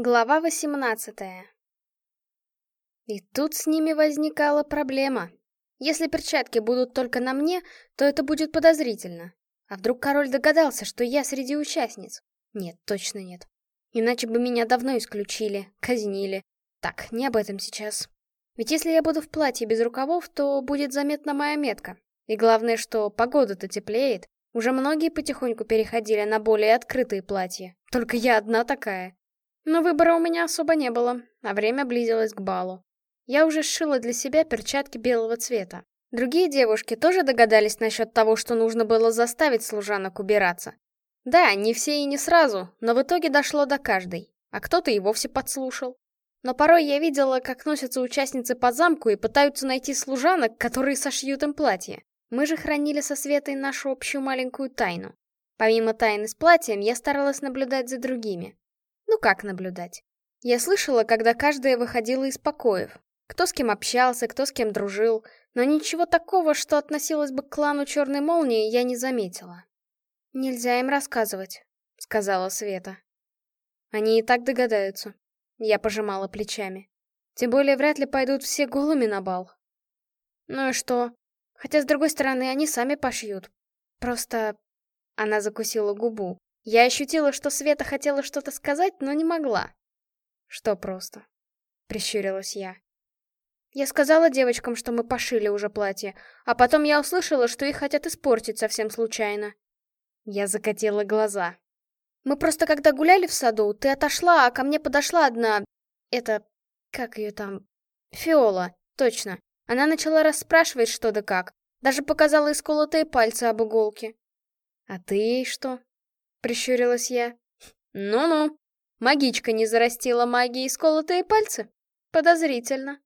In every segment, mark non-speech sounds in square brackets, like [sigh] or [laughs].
Глава 18 И тут с ними возникала проблема. Если перчатки будут только на мне, то это будет подозрительно. А вдруг король догадался, что я среди участниц? Нет, точно нет. Иначе бы меня давно исключили, казнили. Так, не об этом сейчас. Ведь если я буду в платье без рукавов, то будет заметна моя метка. И главное, что погода-то теплеет. Уже многие потихоньку переходили на более открытые платья. Только я одна такая. Но выбора у меня особо не было, а время близилось к балу. Я уже сшила для себя перчатки белого цвета. Другие девушки тоже догадались насчет того, что нужно было заставить служанок убираться. Да, не все и не сразу, но в итоге дошло до каждой, а кто-то и вовсе подслушал. Но порой я видела, как носятся участницы по замку и пытаются найти служанок, которые сошьют им платье. Мы же хранили со Светой нашу общую маленькую тайну. Помимо тайны с платьем, я старалась наблюдать за другими. Ну как наблюдать? Я слышала, когда каждая выходила из покоев. Кто с кем общался, кто с кем дружил, но ничего такого, что относилось бы к клану Черной Молнии, я не заметила. «Нельзя им рассказывать», — сказала Света. «Они и так догадаются». Я пожимала плечами. Тем более вряд ли пойдут все голыми на бал. Ну и что? Хотя, с другой стороны, они сами пошьют. Просто... Она закусила губу. Я ощутила, что Света хотела что-то сказать, но не могла. Что просто? Прищурилась я. Я сказала девочкам, что мы пошили уже платье, а потом я услышала, что их хотят испортить совсем случайно. Я закатила глаза. Мы просто когда гуляли в саду, ты отошла, а ко мне подошла одна... Это... Как ее там? Фиола, точно. Она начала расспрашивать что да как. Даже показала исколотые пальцы об иголке. А ты ей что? — прищурилась я. «Ну-ну, магичка не зарастила магией сколотые пальцы? Подозрительно».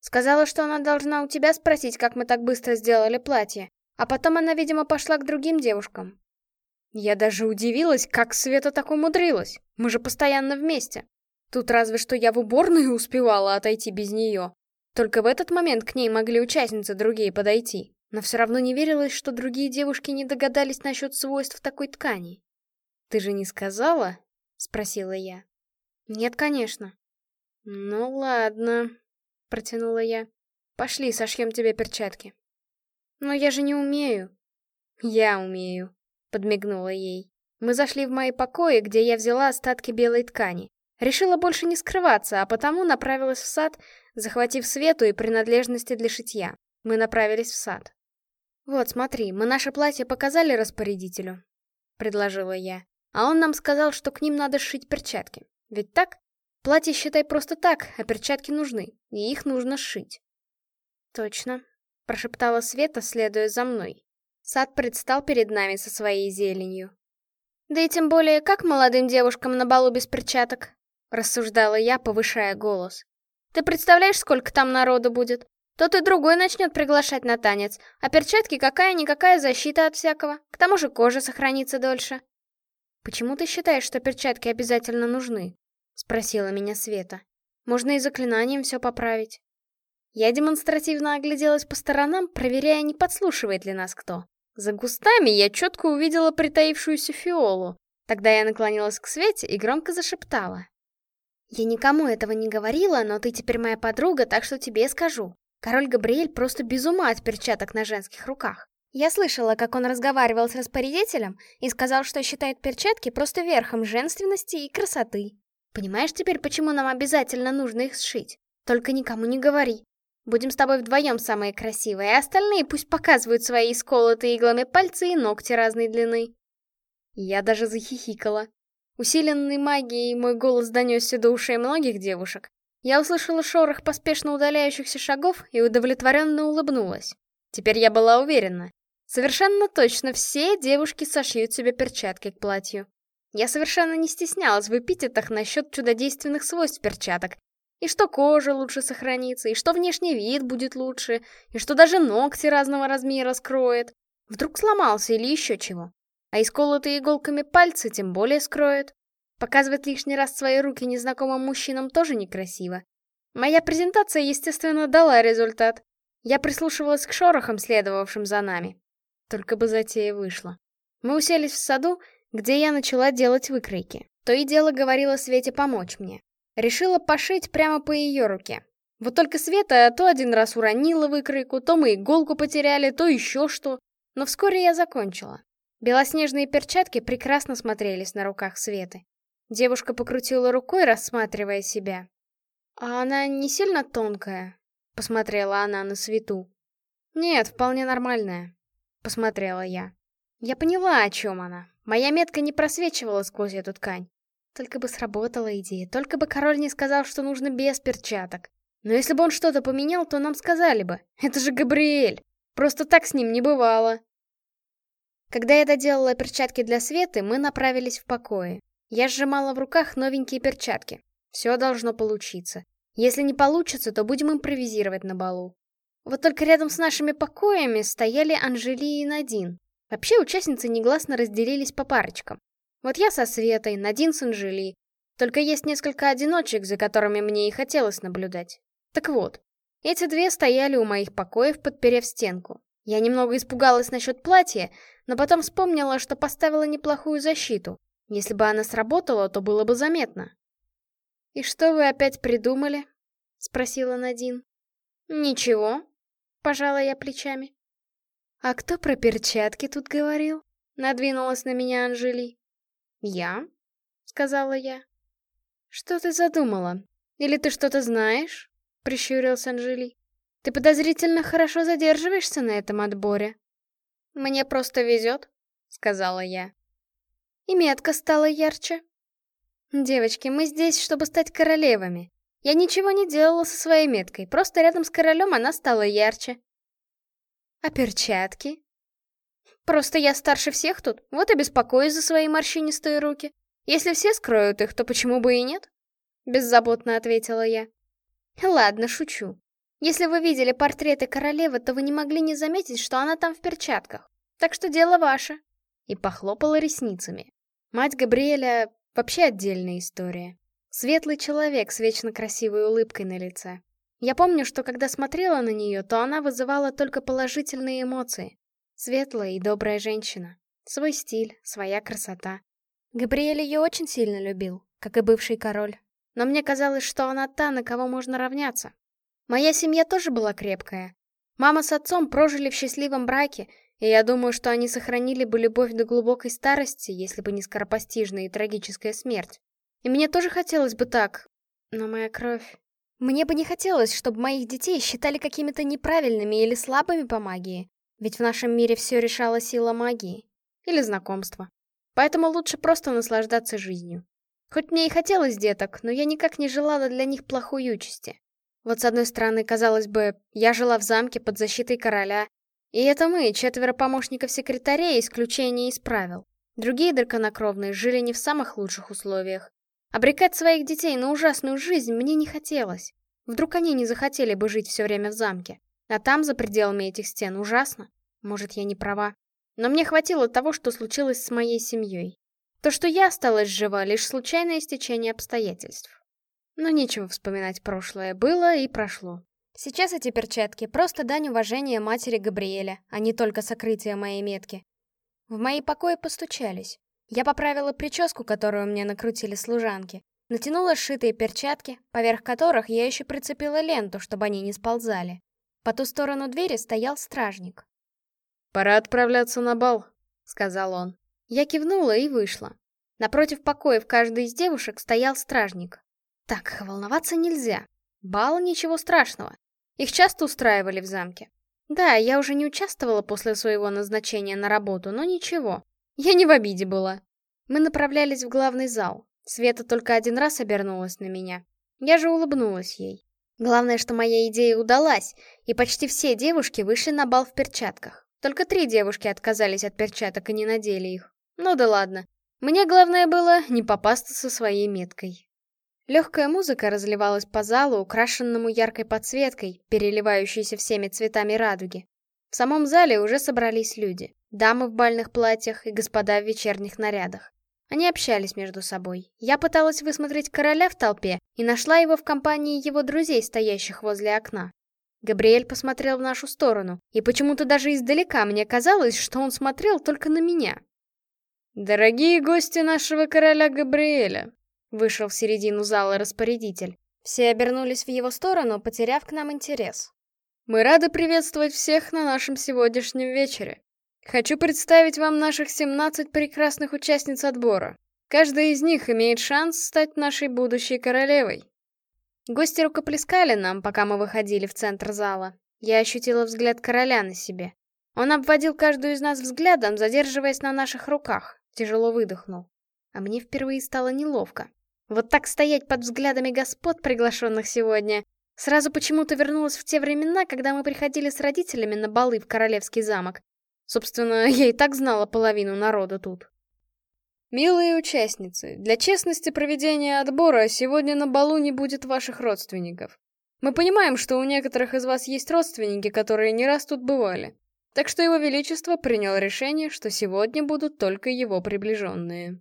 Сказала, что она должна у тебя спросить, как мы так быстро сделали платье. А потом она, видимо, пошла к другим девушкам. Я даже удивилась, как Света так умудрилась. Мы же постоянно вместе. Тут разве что я в уборную [laughs] успевала отойти без нее. Только в этот момент к ней могли участницы другие подойти. Но все равно не верилось, что другие девушки не догадались насчет свойств такой ткани. «Ты же не сказала?» — спросила я. «Нет, конечно». «Ну ладно», — протянула я. «Пошли, сошьем тебе перчатки». «Но я же не умею». «Я умею», — подмигнула ей. Мы зашли в мои покои, где я взяла остатки белой ткани. Решила больше не скрываться, а потому направилась в сад, захватив свету и принадлежности для шитья. Мы направились в сад. «Вот, смотри, мы наше платье показали распорядителю», — предложила я. «А он нам сказал, что к ним надо сшить перчатки. Ведь так? Платье, считай, просто так, а перчатки нужны, и их нужно сшить». «Точно», — прошептала Света, следуя за мной. Сад предстал перед нами со своей зеленью. «Да и тем более, как молодым девушкам на балу без перчаток?» — рассуждала я, повышая голос. «Ты представляешь, сколько там народу будет? Тот и другой начнет приглашать на танец, а перчатки какая-никакая защита от всякого, к тому же кожа сохранится дольше. «Почему ты считаешь, что перчатки обязательно нужны?» — спросила меня Света. «Можно и заклинанием все поправить». Я демонстративно огляделась по сторонам, проверяя, не подслушивает ли нас кто. За густами я четко увидела притаившуюся фиолу. Тогда я наклонилась к Свете и громко зашептала. «Я никому этого не говорила, но ты теперь моя подруга, так что тебе скажу. Король Габриэль просто без ума от перчаток на женских руках. Я слышала, как он разговаривал с распорядителем и сказал, что считает перчатки просто верхом женственности и красоты. Понимаешь теперь, почему нам обязательно нужно их сшить? Только никому не говори. Будем с тобой вдвоем самые красивые, а остальные пусть показывают свои сколотые иглами пальцы и ногти разной длины. Я даже захихикала. Усиленный магией мой голос донесся до ушей многих девушек, я услышала шорох поспешно удаляющихся шагов и удовлетворенно улыбнулась. Теперь я была уверена. Совершенно точно все девушки сошьют себе перчатки к платью. Я совершенно не стеснялась в эпитетах насчет чудодейственных свойств перчаток. И что кожа лучше сохранится, и что внешний вид будет лучше, и что даже ногти разного размера скроет. Вдруг сломался или еще чего. А исколотые иголками пальцы тем более скроет. Показывать лишний раз свои руки незнакомым мужчинам тоже некрасиво. Моя презентация, естественно, дала результат. Я прислушивалась к шорохам, следовавшим за нами. Только бы затея вышла. Мы уселись в саду, где я начала делать выкройки. То и дело говорила Свете помочь мне. Решила пошить прямо по ее руке. Вот только Света то один раз уронила выкройку, то мы иголку потеряли, то еще что. Но вскоре я закончила. Белоснежные перчатки прекрасно смотрелись на руках Светы. Девушка покрутила рукой, рассматривая себя. «А она не сильно тонкая?» — посмотрела она на Свету. «Нет, вполне нормальная», — посмотрела я. Я поняла, о чем она. Моя метка не просвечивала сквозь эту ткань. Только бы сработала идея, только бы король не сказал, что нужно без перчаток. Но если бы он что-то поменял, то нам сказали бы. Это же Габриэль. Просто так с ним не бывало. Когда я доделала перчатки для Светы, мы направились в покое. Я сжимала в руках новенькие перчатки. Все должно получиться. Если не получится, то будем импровизировать на балу. Вот только рядом с нашими покоями стояли Анжели и Надин. Вообще участницы негласно разделились по парочкам. Вот я со Светой, Надин с Анжели. Только есть несколько одиночек, за которыми мне и хотелось наблюдать. Так вот, эти две стояли у моих покоев, подперев стенку. Я немного испугалась насчет платья, но потом вспомнила, что поставила неплохую защиту. Если бы она сработала, то было бы заметно. «И что вы опять придумали?» — спросила Надин. «Ничего», — пожала я плечами. «А кто про перчатки тут говорил?» — надвинулась на меня Анжели. «Я?» — сказала я. «Что ты задумала? Или ты что-то знаешь?» — прищурился Анжели. «Ты подозрительно хорошо задерживаешься на этом отборе». «Мне просто везет», — сказала я. И метка стала ярче. «Девочки, мы здесь, чтобы стать королевами. Я ничего не делала со своей меткой, просто рядом с королем она стала ярче». «А перчатки?» «Просто я старше всех тут, вот и беспокоюсь за свои морщинистые руки. Если все скроют их, то почему бы и нет?» Беззаботно ответила я. «Ладно, шучу. Если вы видели портреты королевы, то вы не могли не заметить, что она там в перчатках. Так что дело ваше». И похлопала ресницами. Мать Габриэля — вообще отдельная история. Светлый человек с вечно красивой улыбкой на лице. Я помню, что когда смотрела на нее, то она вызывала только положительные эмоции. Светлая и добрая женщина. Свой стиль, своя красота. Габриэль ее очень сильно любил, как и бывший король. Но мне казалось, что она та, на кого можно равняться. Моя семья тоже была крепкая. Мама с отцом прожили в счастливом браке, и я думаю, что они сохранили бы любовь до глубокой старости, если бы не скоропостижная и трагическая смерть. И мне тоже хотелось бы так, но моя кровь... Мне бы не хотелось, чтобы моих детей считали какими-то неправильными или слабыми по магии, ведь в нашем мире все решала сила магии. Или знакомство. Поэтому лучше просто наслаждаться жизнью. Хоть мне и хотелось деток, но я никак не желала для них плохой участи. Вот с одной стороны, казалось бы, я жила в замке под защитой короля, и это мы, четверо помощников секретаря, исключение из правил. Другие драконокровные жили не в самых лучших условиях. Обрекать своих детей на ужасную жизнь мне не хотелось. Вдруг они не захотели бы жить все время в замке. А там, за пределами этих стен, ужасно. Может, я не права. Но мне хватило того, что случилось с моей семьей. То, что я осталась жива, лишь случайное стечение обстоятельств. Но нечего вспоминать прошлое, было и прошло. Сейчас эти перчатки — просто дань уважения матери Габриэля, а не только сокрытие моей метки. В мои покои постучались. Я поправила прическу, которую мне накрутили служанки. Натянула сшитые перчатки, поверх которых я еще прицепила ленту, чтобы они не сползали. По ту сторону двери стоял стражник. «Пора отправляться на бал», — сказал он. Я кивнула и вышла. Напротив покоев каждой из девушек стоял стражник. Так, волноваться нельзя. Бал — ничего страшного. Их часто устраивали в замке. Да, я уже не участвовала после своего назначения на работу, но ничего. Я не в обиде была. Мы направлялись в главный зал. Света только один раз обернулась на меня. Я же улыбнулась ей. Главное, что моя идея удалась, и почти все девушки вышли на бал в перчатках. Только три девушки отказались от перчаток и не надели их. Ну да ладно. Мне главное было не попасться со своей меткой. Легкая музыка разливалась по залу, украшенному яркой подсветкой, переливающейся всеми цветами радуги. В самом зале уже собрались люди. Дамы в бальных платьях и господа в вечерних нарядах. Они общались между собой. Я пыталась высмотреть короля в толпе и нашла его в компании его друзей, стоящих возле окна. Габриэль посмотрел в нашу сторону, и почему-то даже издалека мне казалось, что он смотрел только на меня. «Дорогие гости нашего короля Габриэля!» Вышел в середину зала распорядитель. Все обернулись в его сторону, потеряв к нам интерес. «Мы рады приветствовать всех на нашем сегодняшнем вечере. Хочу представить вам наших 17 прекрасных участниц отбора. Каждая из них имеет шанс стать нашей будущей королевой». Гости рукоплескали нам, пока мы выходили в центр зала. Я ощутила взгляд короля на себе. Он обводил каждую из нас взглядом, задерживаясь на наших руках. Тяжело выдохнул. А мне впервые стало неловко. Вот так стоять под взглядами господ, приглашенных сегодня. Сразу почему-то вернулась в те времена, когда мы приходили с родителями на балы в Королевский замок. Собственно, [laughs] я и так знала половину народа тут. Милые участницы, для честности проведения отбора сегодня на балу не будет ваших родственников. Мы понимаем, что у некоторых из вас есть родственники, которые не раз тут бывали. Так что его величество принял решение, что сегодня будут только его приближенные.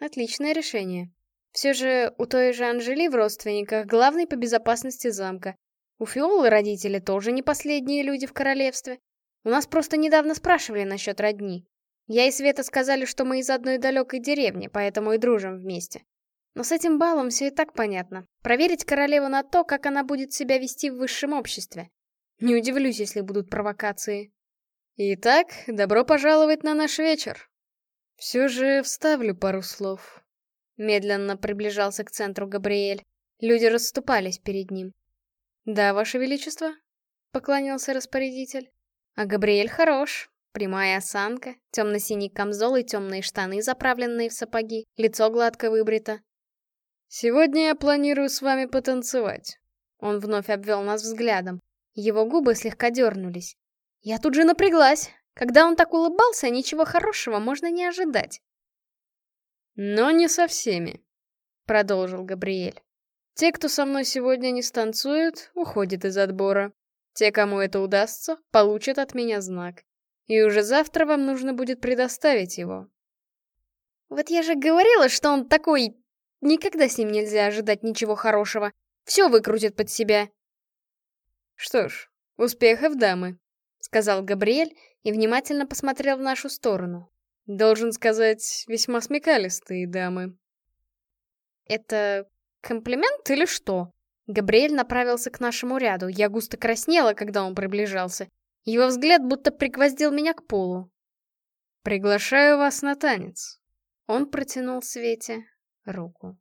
Отличное решение. Все же у той же Анжели в родственниках главный по безопасности замка. У Фиолы родители тоже не последние люди в королевстве. У нас просто недавно спрашивали насчет родни. Я и Света сказали, что мы из одной далекой деревни, поэтому и дружим вместе. Но с этим балом все и так понятно. Проверить королеву на то, как она будет себя вести в высшем обществе. Не удивлюсь, если будут провокации. Итак, добро пожаловать на наш вечер. Все же вставлю пару слов. Медленно приближался к центру Габриэль. Люди расступались перед ним. «Да, Ваше Величество», — поклонился распорядитель. «А Габриэль хорош. Прямая осанка, темно-синий камзол и темные штаны, заправленные в сапоги, лицо гладко выбрито. Сегодня я планирую с вами потанцевать». Он вновь обвел нас взглядом. Его губы слегка дернулись. Я тут же напряглась. Когда он так улыбался, ничего хорошего можно не ожидать. «Но не со всеми», — продолжил Габриэль. «Те, кто со мной сегодня не станцует, уходят из отбора. Те, кому это удастся, получат от меня знак. И уже завтра вам нужно будет предоставить его». «Вот я же говорила, что он такой... Никогда с ним нельзя ожидать ничего хорошего. Все выкрутит под себя». «Что ж, успехов, дамы», — сказал Габриэль и внимательно посмотрел в нашу сторону. «Должен сказать, весьма смекалистые дамы». «Это комплимент или что?» Габриэль направился к нашему ряду. Я густо краснела, когда он приближался. Его взгляд будто пригвоздил меня к полу. «Приглашаю вас на танец». Он протянул Свете руку.